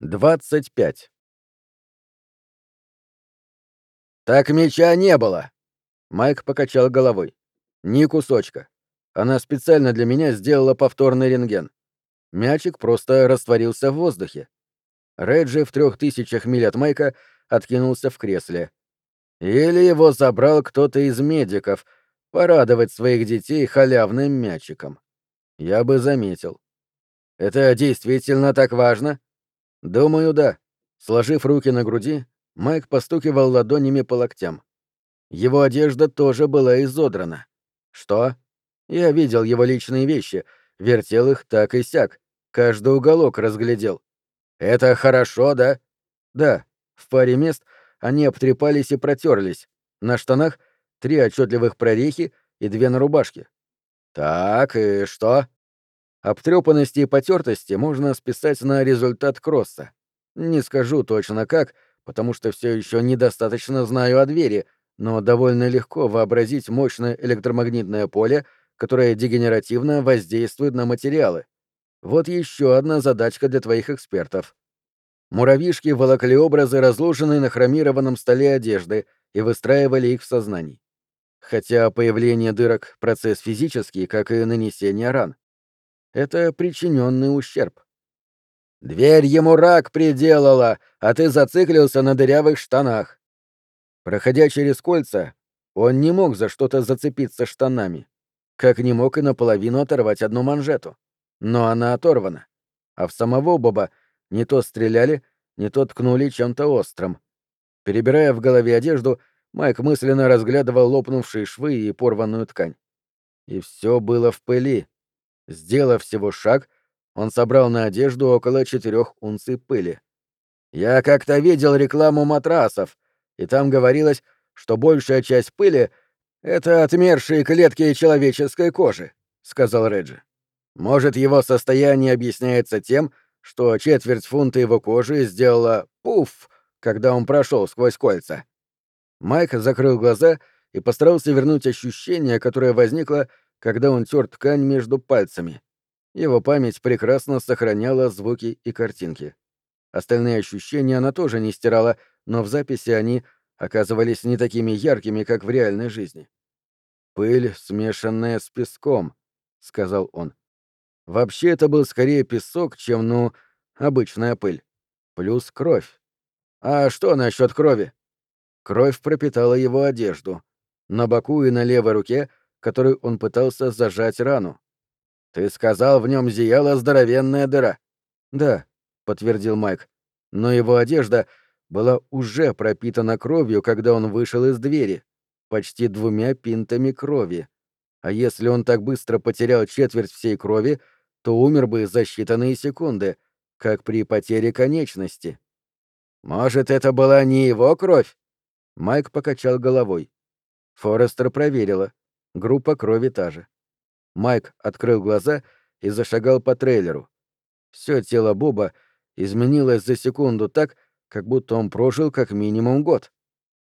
25. «Так меча не было!» Майк покачал головой. «Ни кусочка. Она специально для меня сделала повторный рентген. Мячик просто растворился в воздухе. Реджи в трех тысячах миль от Майка откинулся в кресле. Или его забрал кто-то из медиков порадовать своих детей халявным мячиком. Я бы заметил. Это действительно так важно? «Думаю, да». Сложив руки на груди, Майк постукивал ладонями по локтям. Его одежда тоже была изодрана. «Что?» Я видел его личные вещи, вертел их так и сяк, каждый уголок разглядел. «Это хорошо, да?» «Да». В паре мест они обтрепались и протерлись. На штанах три отчетливых прорехи и две на рубашке. «Так, и что?» Обтрепанности и потертости можно списать на результат кросса. Не скажу точно как, потому что все еще недостаточно знаю о двери, но довольно легко вообразить мощное электромагнитное поле, которое дегенеративно воздействует на материалы. Вот еще одна задачка для твоих экспертов. Муравьишки волокли образы, разложенные на хромированном столе одежды, и выстраивали их в сознании. Хотя появление дырок — процесс физический, как и нанесение ран это причиненный ущерб. «Дверь ему рак приделала, а ты зациклился на дырявых штанах». Проходя через кольца, он не мог за что-то зацепиться штанами, как не мог и наполовину оторвать одну манжету. Но она оторвана. А в самого Боба не то стреляли, не то ткнули чем-то острым. Перебирая в голове одежду, Майк мысленно разглядывал лопнувшие швы и порванную ткань. И все было в пыли, Сделав всего шаг, он собрал на одежду около четырех унций пыли. «Я как-то видел рекламу матрасов, и там говорилось, что большая часть пыли — это отмершие клетки человеческой кожи», — сказал Реджи. «Может, его состояние объясняется тем, что четверть фунта его кожи сделала пуф, когда он прошел сквозь кольца». Майк закрыл глаза и постарался вернуть ощущение, которое возникло, когда он тер ткань между пальцами. Его память прекрасно сохраняла звуки и картинки. Остальные ощущения она тоже не стирала, но в записи они оказывались не такими яркими, как в реальной жизни. «Пыль, смешанная с песком», — сказал он. «Вообще это был скорее песок, чем, ну, обычная пыль. Плюс кровь. А что насчет крови?» Кровь пропитала его одежду. На боку и на левой руке — которой он пытался зажать рану. «Ты сказал, в нем зияла здоровенная дыра». «Да», — подтвердил Майк. «Но его одежда была уже пропитана кровью, когда он вышел из двери. Почти двумя пинтами крови. А если он так быстро потерял четверть всей крови, то умер бы за считанные секунды, как при потере конечности». «Может, это была не его кровь?» Майк покачал головой. Форестер проверила. Группа крови та же. Майк открыл глаза и зашагал по трейлеру. Все тело Боба изменилось за секунду так, как будто он прожил как минимум год.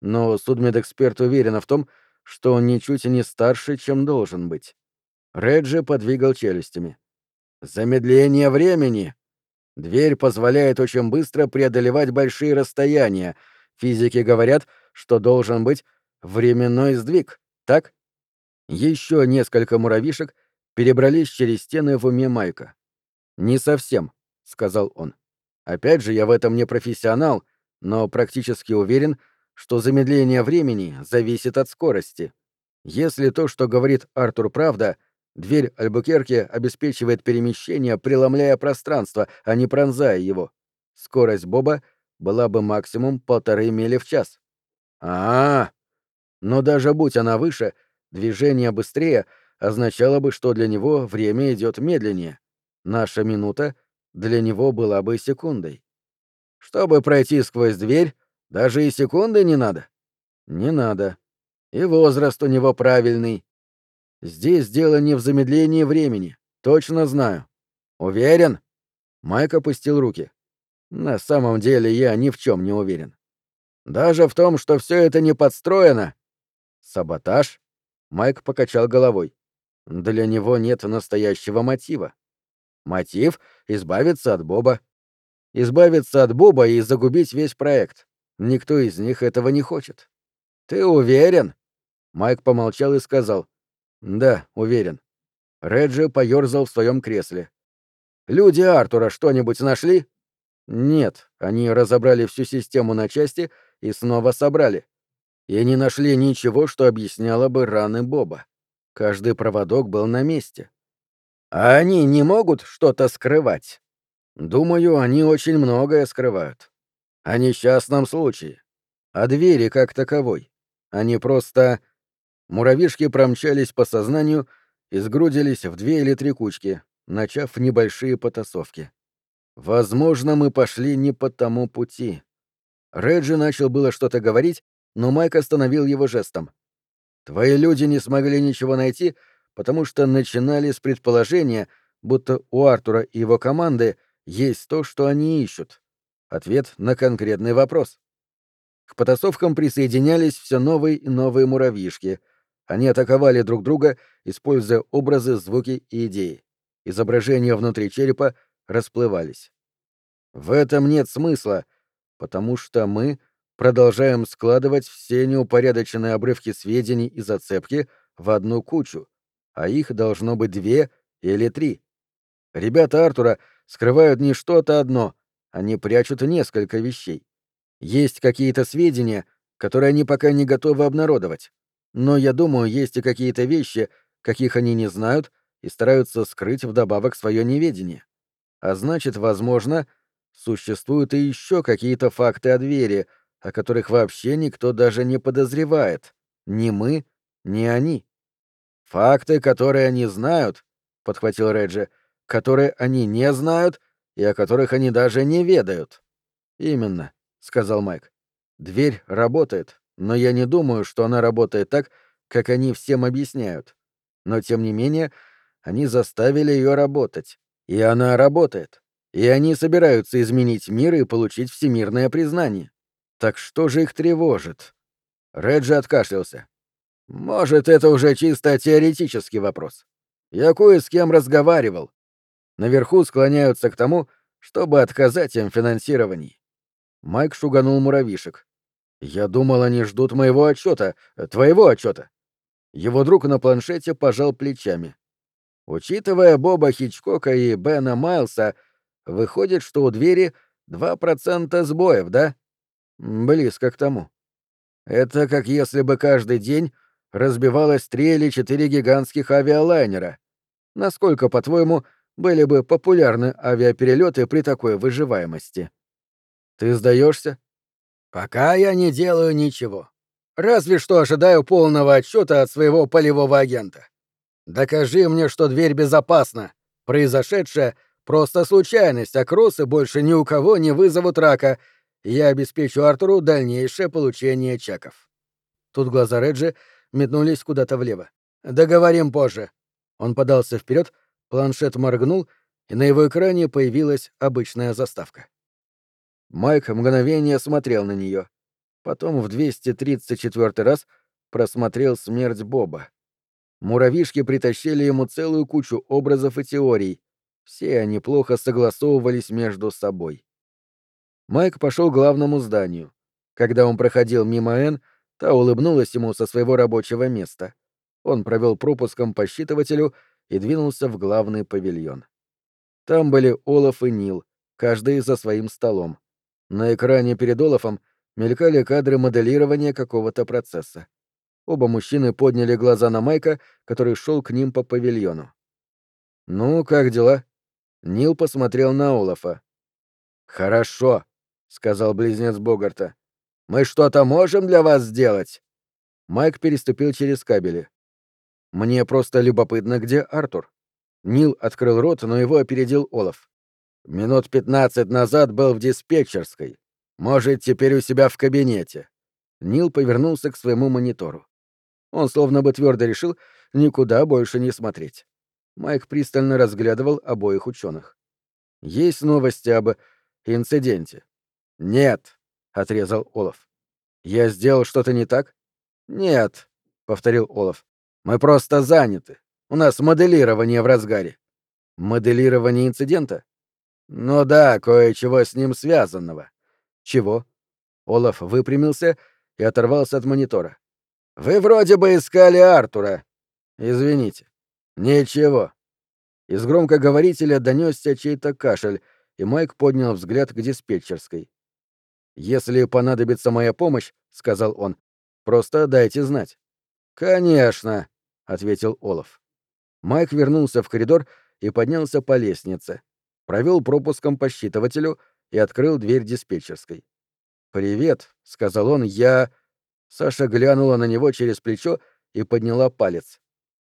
Но судмедэксперт уверен в том, что он ничуть не старше, чем должен быть. Реджи подвигал челюстями. «Замедление времени!» Дверь позволяет очень быстро преодолевать большие расстояния. Физики говорят, что должен быть временной сдвиг, так? Еще несколько муравьишек перебрались через стены в уме Майка. «Не совсем», — сказал он. «Опять же, я в этом не профессионал, но практически уверен, что замедление времени зависит от скорости. Если то, что говорит Артур, правда, дверь Альбукерке обеспечивает перемещение, преломляя пространство, а не пронзая его. Скорость Боба была бы максимум полторы мили в час. А, -а, -а. Но даже будь она выше — Движение быстрее означало бы, что для него время идет медленнее. Наша минута для него была бы секундой. Чтобы пройти сквозь дверь, даже и секунды не надо. Не надо. И возраст у него правильный. Здесь дело не в замедлении времени. Точно знаю. Уверен? Майк опустил руки. На самом деле я ни в чем не уверен. Даже в том, что все это не подстроено. Саботаж? Майк покачал головой. Для него нет настоящего мотива. Мотив — избавиться от Боба. избавиться от Боба и загубить весь проект. Никто из них этого не хочет. Ты уверен? Майк помолчал и сказал. Да, уверен. Реджи поерзал в своем кресле. Люди Артура что-нибудь нашли? Нет, они разобрали всю систему на части и снова собрали. И не нашли ничего, что объясняло бы раны Боба. Каждый проводок был на месте. А они не могут что-то скрывать? Думаю, они очень многое скрывают. О несчастном случае. О двери как таковой. Они просто... Муравишки промчались по сознанию и сгрудились в две или три кучки, начав небольшие потасовки. Возможно, мы пошли не по тому пути. Реджи начал было что-то говорить, но Майк остановил его жестом. Твои люди не смогли ничего найти, потому что начинали с предположения, будто у Артура и его команды есть то, что они ищут. Ответ на конкретный вопрос. К потасовкам присоединялись все новые и новые муравьишки. Они атаковали друг друга, используя образы, звуки и идеи. Изображения внутри черепа расплывались. В этом нет смысла, потому что мы продолжаем складывать все неупорядоченные обрывки сведений и зацепки в одну кучу, а их должно быть две или три. Ребята Артура скрывают не что-то одно, они прячут несколько вещей. Есть какие-то сведения, которые они пока не готовы обнародовать. Но я думаю, есть и какие-то вещи, каких они не знают и стараются скрыть вдобавок свое неведение. А значит, возможно, существуют и еще какие-то факты о двери, о которых вообще никто даже не подозревает. Ни мы, ни они. Факты, которые они знают, — подхватил Реджи, — которые они не знают и о которых они даже не ведают. Именно, сказал Майк. Дверь работает, но я не думаю, что она работает так, как они всем объясняют. Но тем не менее, они заставили ее работать. И она работает. И они собираются изменить мир и получить всемирное признание. Так что же их тревожит? Реджи откашлялся. Может, это уже чисто теоретический вопрос. Я кое с кем разговаривал наверху склоняются к тому, чтобы отказать им в финансировании. Майк шуганул муравишек. «Я думал, они ждут моего отчета, твоего отчета. Его друг на планшете пожал плечами. Учитывая Боба Хичкока и Бена Майлса, выходит, что у двери 2% сбоев, да? Близко к тому. Это как если бы каждый день разбивалось три или четыре гигантских авиалайнера. Насколько, по-твоему, были бы популярны авиаперелеты при такой выживаемости. Ты сдаешься? Пока я не делаю ничего. Разве что ожидаю полного отчета от своего полевого агента. Докажи мне, что дверь безопасна. Произошедшее — просто случайность, а кроссы больше ни у кого не вызовут рака, я обеспечу Артуру дальнейшее получение чеков. Тут глаза Реджи метнулись куда-то влево. Договорим позже. Он подался вперед, Планшет моргнул, и на его экране появилась обычная заставка. Майк мгновение смотрел на нее, потом в 234 раз просмотрел смерть Боба. Муравишки притащили ему целую кучу образов и теорий. Все они плохо согласовывались между собой. Майк пошел к главному зданию. Когда он проходил мимо Энн, та улыбнулась ему со своего рабочего места. Он провел пропуском по считывателю и двинулся в главный павильон. Там были Олаф и Нил, каждый за своим столом. На экране перед Олафом мелькали кадры моделирования какого-то процесса. Оба мужчины подняли глаза на Майка, который шел к ним по павильону. «Ну, как дела?» Нил посмотрел на Олафа. «Хорошо», — сказал близнец Богарта. «Мы что-то можем для вас сделать?» Майк переступил через кабели. Мне просто любопытно, где Артур. Нил открыл рот, но его опередил Олаф. Минут пятнадцать назад был в диспетчерской. Может, теперь у себя в кабинете. Нил повернулся к своему монитору. Он словно бы твердо решил никуда больше не смотреть. Майк пристально разглядывал обоих ученых. Есть новости об инциденте? Нет, отрезал Олаф. Я сделал что-то не так? Нет, повторил Олаф. Мы просто заняты. У нас моделирование в разгаре. Моделирование инцидента? Ну да, кое-чего с ним связанного. Чего? Олаф выпрямился и оторвался от монитора. Вы вроде бы искали Артура. Извините. Ничего. Из громкоговорителя донесся чей-то кашель, и Майк поднял взгляд к диспетчерской. «Если понадобится моя помощь», — сказал он, — «просто дайте знать». «Конечно», — ответил Олаф. Майк вернулся в коридор и поднялся по лестнице, провел пропуском по считывателю и открыл дверь диспетчерской. «Привет», — сказал он, — «я...» Саша глянула на него через плечо и подняла палец.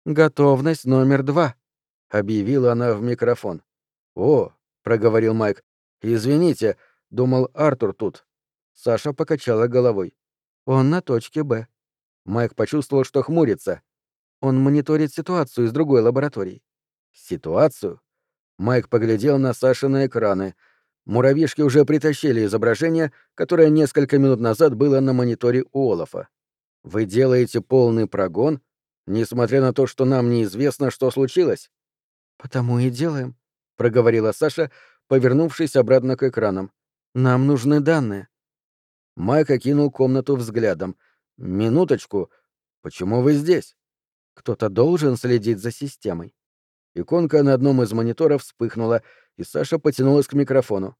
«Готовность номер два», — объявила она в микрофон. «О», — проговорил Майк, — «извините, думал, Артур тут». Саша покачала головой. «Он на точке Б». Майк почувствовал, что хмурится. Он мониторит ситуацию из другой лаборатории. «Ситуацию?» Майк поглядел на Саши на экраны. Муравьишки уже притащили изображение, которое несколько минут назад было на мониторе у Олафа. «Вы делаете полный прогон, несмотря на то, что нам неизвестно, что случилось?» «Потому и делаем», — проговорила Саша, повернувшись обратно к экранам. «Нам нужны данные». Майк окинул комнату взглядом. «Минуточку. Почему вы здесь?» «Кто-то должен следить за системой». Иконка на одном из мониторов вспыхнула, и Саша потянулась к микрофону.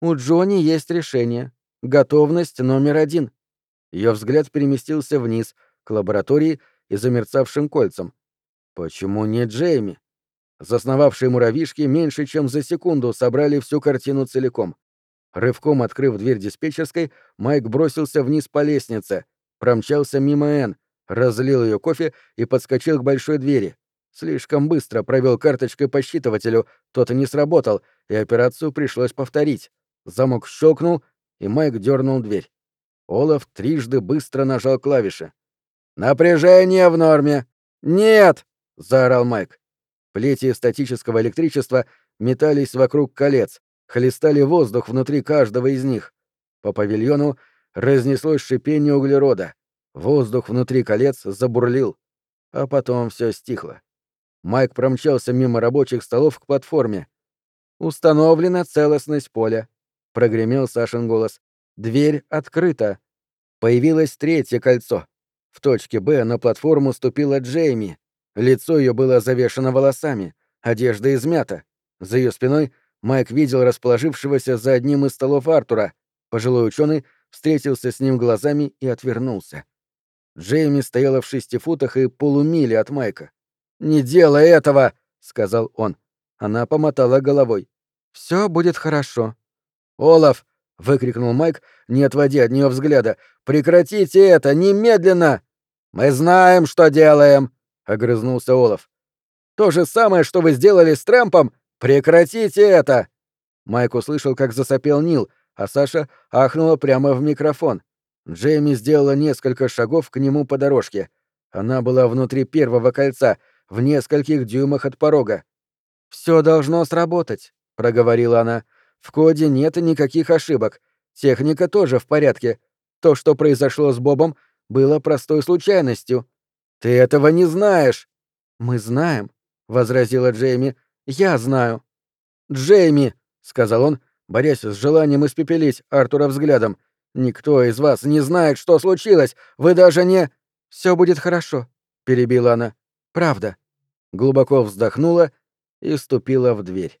«У Джонни есть решение. Готовность номер один». Ее взгляд переместился вниз, к лаборатории и замерцавшим кольцам. «Почему не Джейми?» Засновавшие муравьишки меньше чем за секунду собрали всю картину целиком. Рывком открыв дверь диспетчерской, Майк бросился вниз по лестнице, промчался мимо Энн, разлил ее кофе и подскочил к большой двери. Слишком быстро провел карточкой по считывателю, тот и не сработал, и операцию пришлось повторить. Замок щелкнул, и Майк дернул дверь. Олаф трижды быстро нажал клавиши. «Напряжение в норме!» «Нет!» — заорал Майк. Плети статического электричества метались вокруг колец, хлестали воздух внутри каждого из них. По павильону разнеслось шипение углерода. Воздух внутри колец забурлил. А потом все стихло. Майк промчался мимо рабочих столов к платформе. «Установлена целостность поля», — прогремел Сашин голос. «Дверь открыта». Появилось третье кольцо. В точке «Б» на платформу ступила Джейми. Лицо ее было завешено волосами, одежда измята. За ее спиной Майк видел расположившегося за одним из столов Артура. Пожилой ученый встретился с ним глазами и отвернулся. Джейми стояла в шести футах и полумиле от Майка. «Не делай этого!» — сказал он. Она помотала головой. «Все будет хорошо». «Олаф!» — выкрикнул Майк, не отводя от нее взгляда. «Прекратите это! Немедленно!» «Мы знаем, что делаем!» огрызнулся Олаф. То же самое, что вы сделали с Трэмпом. Прекратите это! Майк услышал, как засопел Нил, а Саша ахнула прямо в микрофон. Джейми сделала несколько шагов к нему по дорожке. Она была внутри первого кольца, в нескольких дюймах от порога. Все должно сработать, проговорила она. В коде нет никаких ошибок. Техника тоже в порядке. То, что произошло с Бобом, было простой случайностью. Ты этого не знаешь. Мы знаем, возразила Джейми. Я знаю. Джейми, сказал он, борясь с желанием испепелить Артура взглядом. Никто из вас не знает, что случилось. Вы даже не Все будет хорошо, перебила она. Правда. Глубоко вздохнула и ступила в дверь.